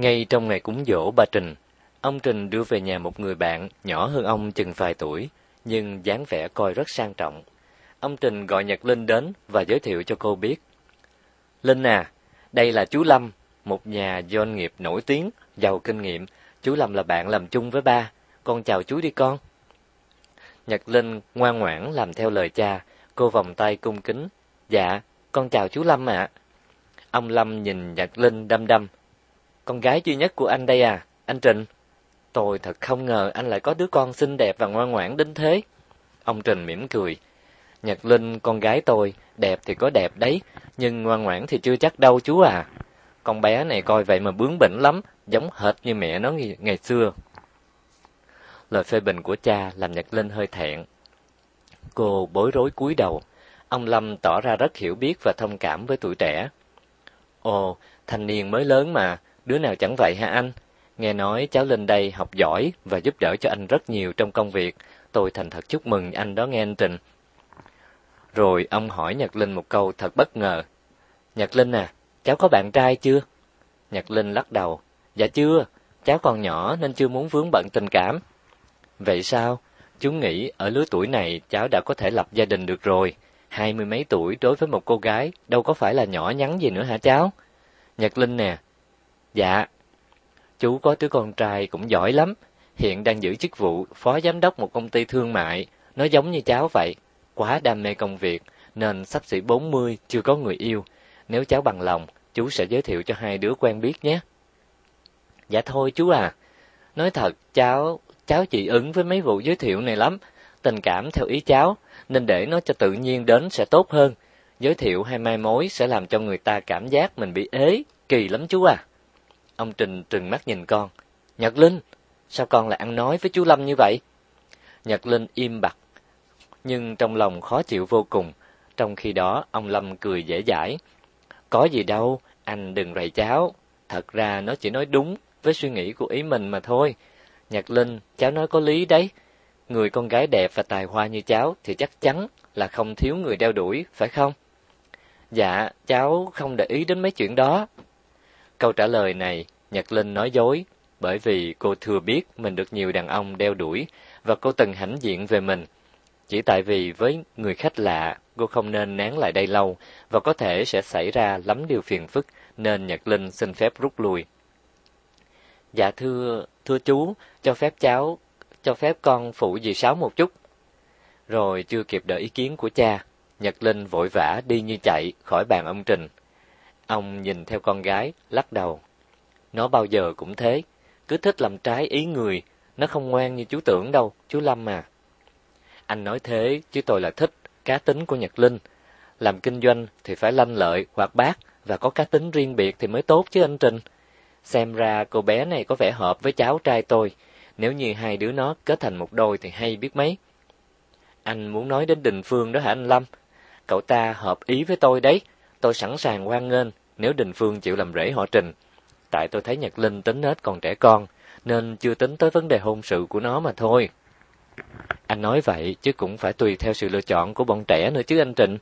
Ngay trong ngày cúng dỗ bà Trình, ông Trình đưa về nhà một người bạn nhỏ hơn ông chừng vài tuổi, nhưng dáng vẻ coi rất sang trọng. Ông Trình gọi Nhật Linh đến và giới thiệu cho cô biết. Linh à, đây là chú Lâm, một nhà doanh nghiệp nổi tiếng, giàu kinh nghiệm. Chú Lâm là bạn làm chung với ba. Con chào chú đi con. Nhật Linh ngoan ngoãn làm theo lời cha, cô vòng tay cung kính. Dạ, con chào chú Lâm ạ. Ông Lâm nhìn Nhật Linh đăm đăm. Con gái duy nhất của anh đây à, anh Trình. Tôi thật không ngờ anh lại có đứa con xinh đẹp và ngoan ngoãn đến thế. Ông Trình mỉm cười. Nhật Linh, con gái tôi, đẹp thì có đẹp đấy, nhưng ngoan ngoãn thì chưa chắc đâu chú à. Con bé này coi vậy mà bướng bỉnh lắm, giống hệt như mẹ nó ngày, ngày xưa. Lời phê bình của cha làm Nhật Linh hơi thẹn. Cô bối rối cúi đầu. Ông Lâm tỏ ra rất hiểu biết và thông cảm với tuổi trẻ. Ồ, thanh niên mới lớn mà, đứa nào chẳng vậy hả anh? Nghe nói cháu lên đây học giỏi và giúp đỡ cho anh rất nhiều trong công việc. Tôi thành thật chúc mừng anh đó nghe anh Trình. Rồi ông hỏi Nhật Linh một câu thật bất ngờ. Nhật Linh à, cháu có bạn trai chưa? Nhật Linh lắc đầu. Dạ chưa, cháu còn nhỏ nên chưa muốn vướng bận tình cảm. Vậy sao? Chú nghĩ ở lứa tuổi này cháu đã có thể lập gia đình được rồi. Hai mươi mấy tuổi đối với một cô gái đâu có phải là nhỏ nhắn gì nữa hả cháu? Nhật Linh nè. Dạ. Chú có đứa con trai cũng giỏi lắm. Hiện đang giữ chức vụ phó giám đốc một công ty thương mại. Nó giống như cháu vậy. Quá đam mê công việc nên sắp xỉ 40 chưa có người yêu. Nếu cháu bằng lòng, chú sẽ giới thiệu cho hai đứa quen biết nhé. Dạ thôi chú à. Nói thật, cháu cháu chỉ ứng với mấy vụ giới thiệu này lắm. Tình cảm theo ý cháu, nên để nó cho tự nhiên đến sẽ tốt hơn. Giới thiệu hay mai mối sẽ làm cho người ta cảm giác mình bị ế, kỳ lắm chú à. Ông Trình trừng mắt nhìn con. Nhật Linh, sao con lại ăn nói với chú Lâm như vậy? Nhật Linh im bặt, nhưng trong lòng khó chịu vô cùng. Trong khi đó, ông Lâm cười dễ dãi. Có gì đâu, anh đừng rầy cháu. Thật ra nó chỉ nói đúng với suy nghĩ của ý mình mà thôi. Nhật Linh, cháu nói có lý đấy. Người con gái đẹp và tài hoa như cháu thì chắc chắn là không thiếu người đeo đuổi, phải không? Dạ, cháu không để ý đến mấy chuyện đó. Câu trả lời này, Nhật Linh nói dối, bởi vì cô thừa biết mình được nhiều đàn ông đeo đuổi và cô từng hãnh diện về mình. Chỉ tại vì với người khách lạ, cô không nên nén lại đây lâu và có thể sẽ xảy ra lắm điều phiền phức nên Nhật Linh xin phép rút lui. Dạ thưa, thưa chú, cho phép cháu, cho phép con phụ dì Sáu một chút. Rồi chưa kịp đợi ý kiến của cha, Nhật Linh vội vã đi như chạy khỏi bàn ông Trình. Ông nhìn theo con gái, lắc đầu. Nó bao giờ cũng thế, cứ thích làm trái ý người, nó không ngoan như chú tưởng đâu, chú Lâm à. Anh nói thế, chứ tôi là thích cá tính của Nhật Linh. Làm kinh doanh thì phải lanh lợi, hoạt bát và có cá tính riêng biệt thì mới tốt chứ anh Trình. Xem ra cô bé này có vẻ hợp với cháu trai tôi, nếu như hai đứa nó kết thành một đôi thì hay biết mấy. Anh muốn nói đến Đình Phương đó hả anh Lâm? Cậu ta hợp ý với tôi đấy, tôi sẵn sàng hoan nghênh nếu Đình Phương chịu làm rễ họ Trình. Tại tôi thấy Nhật Linh tính nết còn trẻ con, nên chưa tính tới vấn đề hôn sự của nó mà thôi. Anh nói vậy chứ cũng phải tùy theo sự lựa chọn của bọn trẻ nữa chứ anh Trịnh.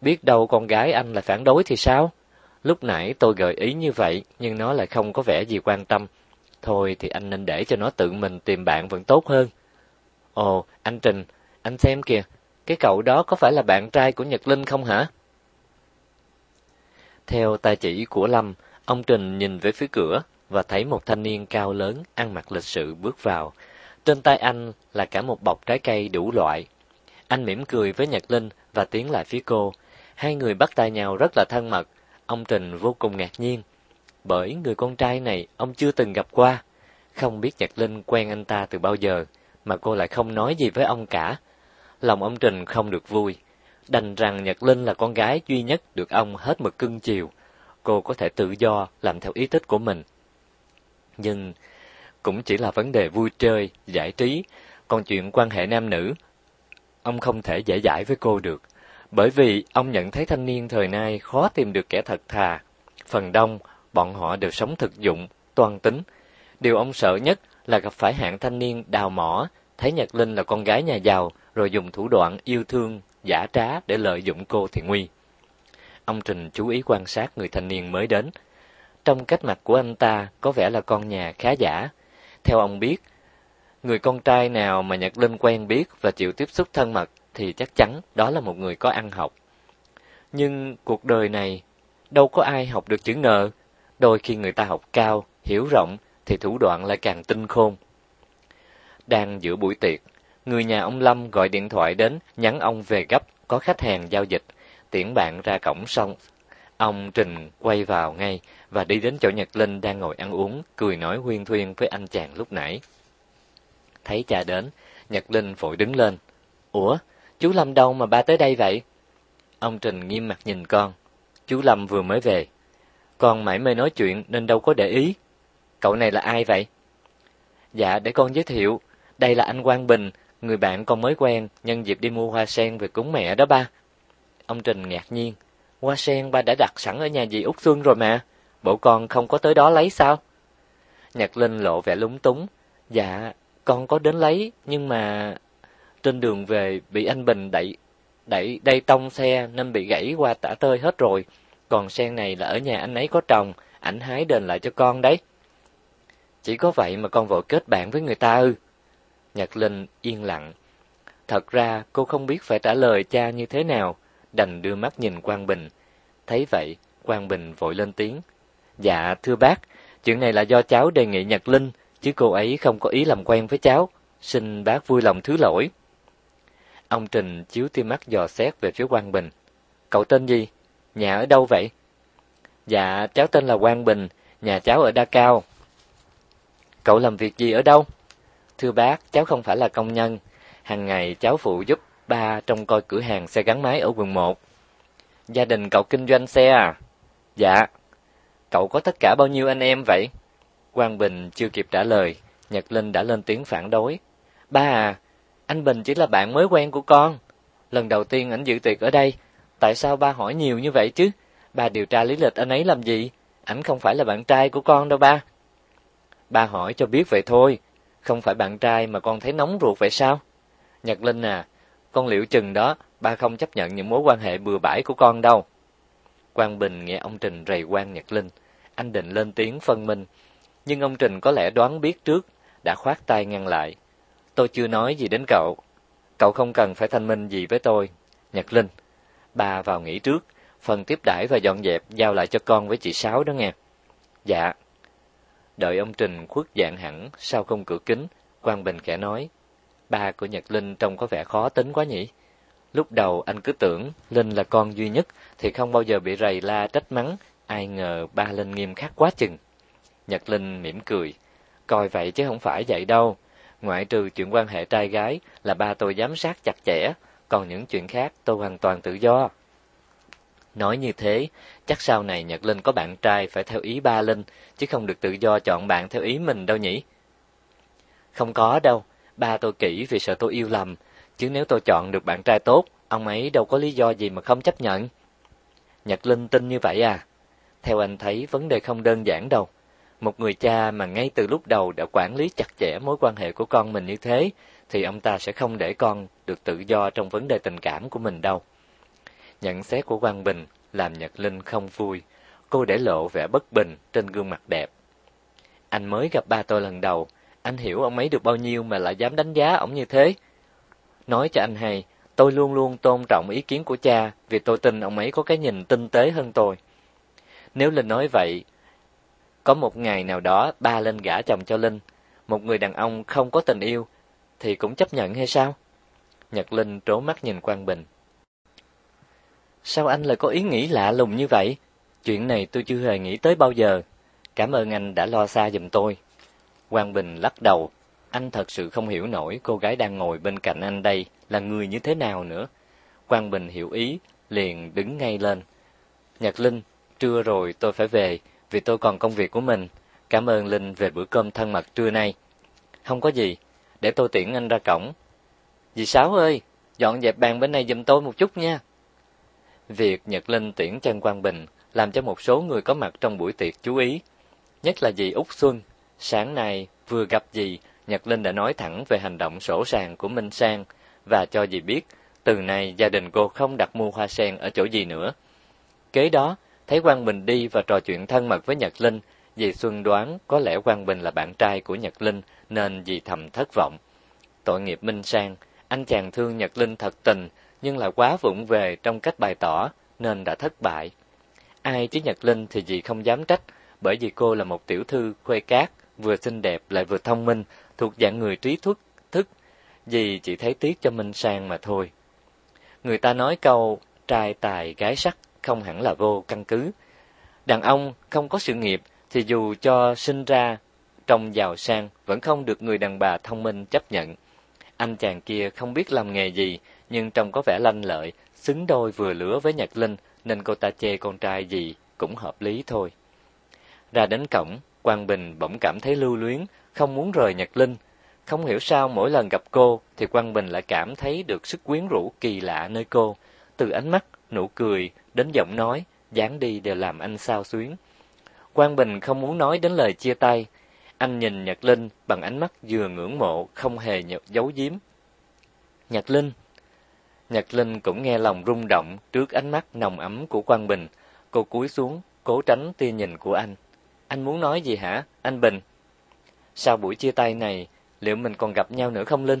Biết đâu con gái anh lại phản đối thì sao? Lúc nãy tôi gợi ý như vậy, nhưng nó lại không có vẻ gì quan tâm. Thôi thì anh nên để cho nó tự mình tìm bạn vẫn tốt hơn. Ồ, anh Trình, anh xem kìa, cái cậu đó có phải là bạn trai của Nhật Linh không hả? Theo tay chỉ của Lâm, ông Trình nhìn về phía cửa và thấy một thanh niên cao lớn, ăn mặc lịch sự bước vào. Trên tay anh là cả một bọc trái cây đủ loại. Anh mỉm cười với Nhật Linh và tiến lại phía cô. Hai người bắt tay nhau rất là thân mật. Ông Trình vô cùng ngạc nhiên. Bởi người con trai này ông chưa từng gặp qua. Không biết Nhật Linh quen anh ta từ bao giờ, mà cô lại không nói gì với ông cả. Lòng ông Trình không được vui. Đành rằng Nhật Linh là con gái duy nhất được ông hết mực cưng chiều. Cô có thể tự do làm theo ý thích của mình. Nhưng cũng chỉ là vấn đề vui chơi, giải trí, còn chuyện quan hệ nam nữ, ông không thể dễ dãi với cô được, bởi vì ông nhận thấy thanh niên thời nay khó tìm được kẻ thật thà. Phần đông, bọn họ đều sống thực dụng, toan tính. Điều ông sợ nhất là gặp phải hạng thanh niên đào mỏ, thấy Nhật Linh là con gái nhà giàu, rồi dùng thủ đoạn yêu thương, giả trá để lợi dụng cô thì nguy. Ông Trình chú ý quan sát người thanh niên mới đến. trong cách mặt của anh ta có vẻ là con nhà khá giả. Theo ông biết, người con trai nào mà Nhật Linh quen biết và chịu tiếp xúc thân mật thì chắc chắn đó là một người có ăn học. Nhưng cuộc đời này đâu có ai học được chữ ngờ. đôi khi người ta học cao, hiểu rộng thì thủ đoạn lại càng tinh khôn. Đang giữa buổi tiệc, người nhà ông Lâm gọi điện thoại đến nhắn ông về gấp có khách hàng giao dịch, tiễn bạn ra cổng xong. Ông Trình quay vào ngay và đi đến chỗ Nhật Linh đang ngồi ăn uống, cười nói huyên thuyên với anh chàng lúc nãy. Thấy cha đến, Nhật Linh vội đứng lên. Ủa, chú Lâm đâu mà ba tới đây vậy? Ông Trình nghiêm mặt nhìn con. Chú Lâm vừa mới về. Con mãi mê nói chuyện nên đâu có để ý. Cậu này là ai vậy? Dạ, để con giới thiệu. Đây là anh Quang Bình, người bạn con mới quen, nhân dịp đi mua hoa sen về cúng mẹ đó ba. Ông Trình ngạc nhiên. Hoa sen ba đã đặt sẵn ở nhà dì Út Xuân rồi mà. Bộ con không có tới đó lấy sao? Nhật Linh lộ vẻ lúng túng. Dạ, con có đến lấy, nhưng mà... Trên đường về bị anh Bình đẩy đẩy đây tông xe nên bị gãy qua tả tơi hết rồi. Còn sen này là ở nhà anh ấy có trồng, ảnh hái đền lại cho con đấy. Chỉ có vậy mà con vội kết bạn với người ta ư? Nhật Linh yên lặng. Thật ra cô không biết phải trả lời cha như thế nào, đành đưa mắt nhìn Quang Bình. Thấy vậy, Quang Bình vội lên tiếng. Dạ, thưa bác, chuyện này là do cháu đề nghị Nhật Linh, chứ cô ấy không có ý làm quen với cháu. Xin bác vui lòng thứ lỗi. Ông Trình chiếu tia mắt dò xét về phía Quang Bình. Cậu tên gì? Nhà ở đâu vậy? Dạ, cháu tên là Quang Bình, nhà cháu ở Đa Cao. Cậu làm việc gì ở đâu? Thưa bác, cháu không phải là công nhân. Hàng ngày cháu phụ giúp ba trong coi cửa hàng xe gắn máy ở quận 1. Gia đình cậu kinh doanh xe à? Dạ. Cậu có tất cả bao nhiêu anh em vậy? Quang Bình chưa kịp trả lời, Nhật Linh đã lên tiếng phản đối. Ba à, anh Bình chỉ là bạn mới quen của con. Lần đầu tiên ảnh dự tiệc ở đây, tại sao ba hỏi nhiều như vậy chứ? Ba điều tra lý lịch anh ấy làm gì? Ảnh không phải là bạn trai của con đâu ba. Ba hỏi cho biết vậy thôi, không phải bạn trai mà con thấy nóng ruột vậy sao? Nhật Linh à, con liệu chừng đó, ba không chấp nhận những mối quan hệ bừa bãi của con đâu. Quang Bình nghe ông Trình rầy quan Nhật Linh, anh định lên tiếng phân minh, nhưng ông Trình có lẽ đoán biết trước, đã khoát tay ngăn lại. Tôi chưa nói gì đến cậu. Cậu không cần phải thanh minh gì với tôi. Nhật Linh, bà vào nghỉ trước, phần tiếp đãi và dọn dẹp giao lại cho con với chị Sáu đó nghe. Dạ. Đợi ông Trình khuất dạng hẳn sau không cửa kính, Quang Bình kẻ nói. Ba của Nhật Linh trông có vẻ khó tính quá nhỉ? Lúc đầu anh cứ tưởng Linh là con duy nhất thì không bao giờ bị rầy la trách mắng, ai ngờ ba Linh nghiêm khắc quá chừng. Nhật Linh mỉm cười, coi vậy chứ không phải vậy đâu. Ngoại trừ chuyện quan hệ trai gái là ba tôi giám sát chặt chẽ, còn những chuyện khác tôi hoàn toàn tự do. Nói như thế, chắc sau này Nhật Linh có bạn trai phải theo ý ba Linh, chứ không được tự do chọn bạn theo ý mình đâu nhỉ? Không có đâu, ba tôi kỹ vì sợ tôi yêu lầm, chứ nếu tôi chọn được bạn trai tốt, ông ấy đâu có lý do gì mà không chấp nhận. Nhật Linh tin như vậy à? Theo anh thấy vấn đề không đơn giản đâu. Một người cha mà ngay từ lúc đầu đã quản lý chặt chẽ mối quan hệ của con mình như thế, thì ông ta sẽ không để con được tự do trong vấn đề tình cảm của mình đâu. Nhận xét của Quang Bình làm Nhật Linh không vui, cô để lộ vẻ bất bình trên gương mặt đẹp. Anh mới gặp ba tôi lần đầu, anh hiểu ông ấy được bao nhiêu mà lại dám đánh giá ông như thế. Nói cho anh hay, tôi luôn luôn tôn trọng ý kiến của cha vì tôi tin ông ấy có cái nhìn tinh tế hơn tôi. Nếu Linh nói vậy, có một ngày nào đó ba lên gả chồng cho Linh, một người đàn ông không có tình yêu, thì cũng chấp nhận hay sao? Nhật Linh trố mắt nhìn Quang Bình. Sao anh lại có ý nghĩ lạ lùng như vậy? Chuyện này tôi chưa hề nghĩ tới bao giờ. Cảm ơn anh đã lo xa giùm tôi. Quang Bình lắc đầu. Anh thật sự không hiểu nổi cô gái đang ngồi bên cạnh anh đây là người như thế nào nữa. Quang Bình hiểu ý, liền đứng ngay lên. Nhật Linh, trưa rồi tôi phải về, vì tôi còn công việc của mình. Cảm ơn Linh về bữa cơm thân mật trưa nay. Không có gì, để tôi tiễn anh ra cổng. Dì Sáu ơi, dọn dẹp bàn bên này giùm tôi một chút nha. Việc Nhật Linh tiễn Trần Quang Bình làm cho một số người có mặt trong buổi tiệc chú ý. Nhất là dì Úc Xuân. Sáng nay, vừa gặp dì, Nhật Linh đã nói thẳng về hành động sổ sàng của Minh Sang và cho dì biết từ nay gia đình cô không đặt mua hoa sen ở chỗ gì nữa. Kế đó, Thấy Quang Bình đi và trò chuyện thân mật với Nhật Linh, dì Xuân đoán có lẽ Quang Bình là bạn trai của Nhật Linh nên dì thầm thất vọng. Tội nghiệp Minh Sang, anh chàng thương Nhật Linh thật tình nhưng lại quá vụng về trong cách bày tỏ nên đã thất bại. Ai chứ Nhật Linh thì dì không dám trách, bởi vì cô là một tiểu thư khuê cát, vừa xinh đẹp lại vừa thông minh, thuộc dạng người trí thức, thức. Dì chỉ thấy tiếc cho Minh Sang mà thôi. Người ta nói câu trai tài gái sắc không hẳn là vô căn cứ. Đàn ông không có sự nghiệp thì dù cho sinh ra trong giàu sang vẫn không được người đàn bà thông minh chấp nhận. Anh chàng kia không biết làm nghề gì, nhưng trông có vẻ lanh lợi, xứng đôi vừa lứa với Nhật Linh, nên cô ta chê con trai gì cũng hợp lý thôi. Ra đến cổng, Quang Bình bỗng cảm thấy lưu luyến, không muốn rời Nhật Linh. Không hiểu sao mỗi lần gặp cô thì Quang Bình lại cảm thấy được sức quyến rũ kỳ lạ nơi cô, từ ánh mắt, nụ cười đến giọng nói, dáng đi đều làm anh sao xuyến. Quang Bình không muốn nói đến lời chia tay, anh nhìn Nhật Linh bằng ánh mắt vừa ngưỡng mộ, không hề giấu giếm. Nhật Linh Nhật Linh cũng nghe lòng rung động trước ánh mắt nồng ấm của Quang Bình. Cô cúi xuống, cố tránh tia nhìn của anh. Anh muốn nói gì hả, anh Bình? Sau buổi chia tay này, liệu mình còn gặp nhau nữa không Linh?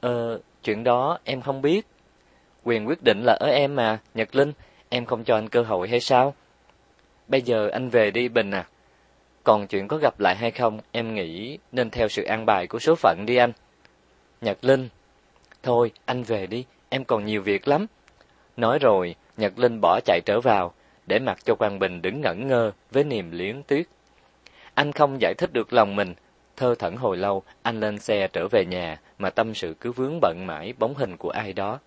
Ờ, chuyện đó em không biết. Quyền quyết định là ở em mà, Nhật Linh, em không cho anh cơ hội hay sao? Bây giờ anh về đi Bình à. Còn chuyện có gặp lại hay không, em nghĩ nên theo sự an bài của số phận đi anh. Nhật Linh, thôi anh về đi, em còn nhiều việc lắm. Nói rồi, Nhật Linh bỏ chạy trở vào, để mặc cho Quang Bình đứng ngẩn ngơ với niềm liếng tuyết. Anh không giải thích được lòng mình, thơ thẩn hồi lâu, anh lên xe trở về nhà mà tâm sự cứ vướng bận mãi bóng hình của ai đó.